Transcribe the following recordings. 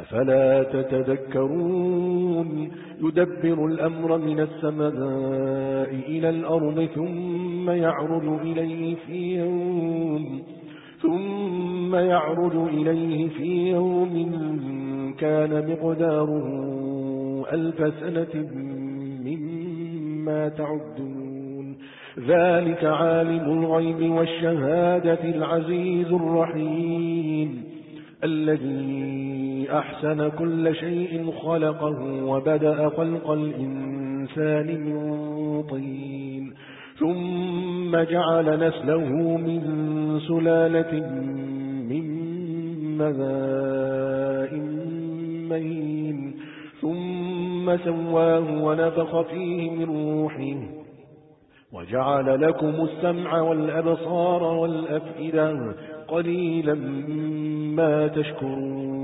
أفلا تتذكرون؟ يدبر الأمر من السماء إلى الأرض ثم يعرض إليه في يوم ثم يعرض إليه في يوم كان مقداره ألف سنة مما تعدون. ذلك عالم الغيب والشهادة العزيز الرحيم الذي أحسن كل شيء خلقه وبدأ خلق الإنسان من طين. ثم جعل نسله من سلالة من مذاء مين ثم سواه ونفخ فيه من روحه. وجعل لكم السمع والأبصار والأفئدة قليلا ما تشكرون.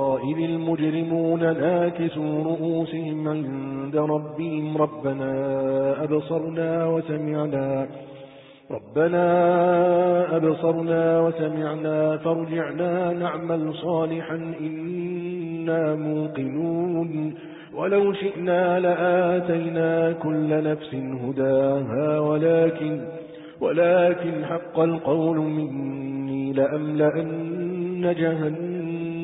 إذ المجرمون ناكسوا رؤوسهم عند ربهم ربنا أبصرنا وسمعنا ربنا أبصرنا وسمعنا فارجعنا نعمل صالحا إنا موقنون. ولو شئنا لآتينا كل نفس هداها ولكن ولكن حق القول مني لأملأن جهنم.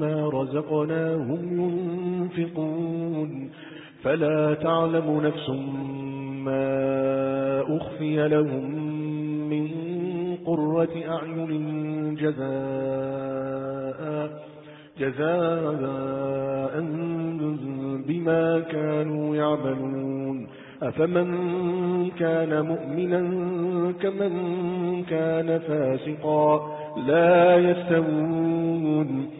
ومما رزقناهم ينفقون. فلا تعلم نفس ما أخفي لهم من قرة أعين جزاء جزاء بما كانوا يعملون. أفمن كان مؤمنا كمن كان فاسقا؟ لا يستوون.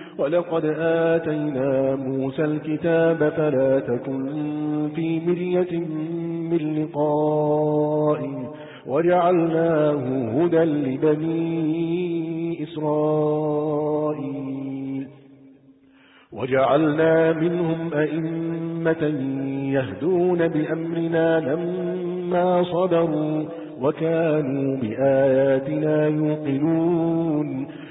ولقد آتينا موسى الكتاب فلا تكن في مرية من لقائه وجعلناه هدى لبني إسرائيل وجعلنا منهم أئمة يهدون بأمرنا لما صبروا وكانوا بآياتنا يوقنون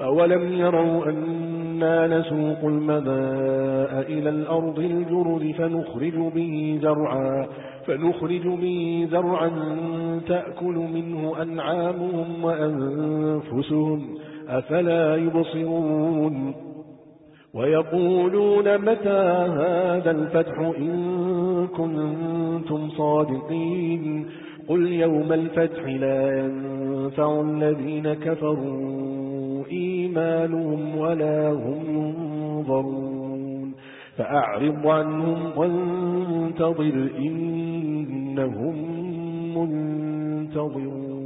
أولم يروا أنا نسوق الماء إلى الأرض الجرد فنخرج به زرعا فنخرج به زرعا تأكل منه أنعامهم وأنفسهم أفلا يبصرون؟ ويقولون متى هذا الفتح إن كنتم صادقين؟ قل يوم الفتح لا ينفع الذين كفروا. إيمانهم ولا هم ينظرون فأعرض عنهم وانتظر إنهم منتظرون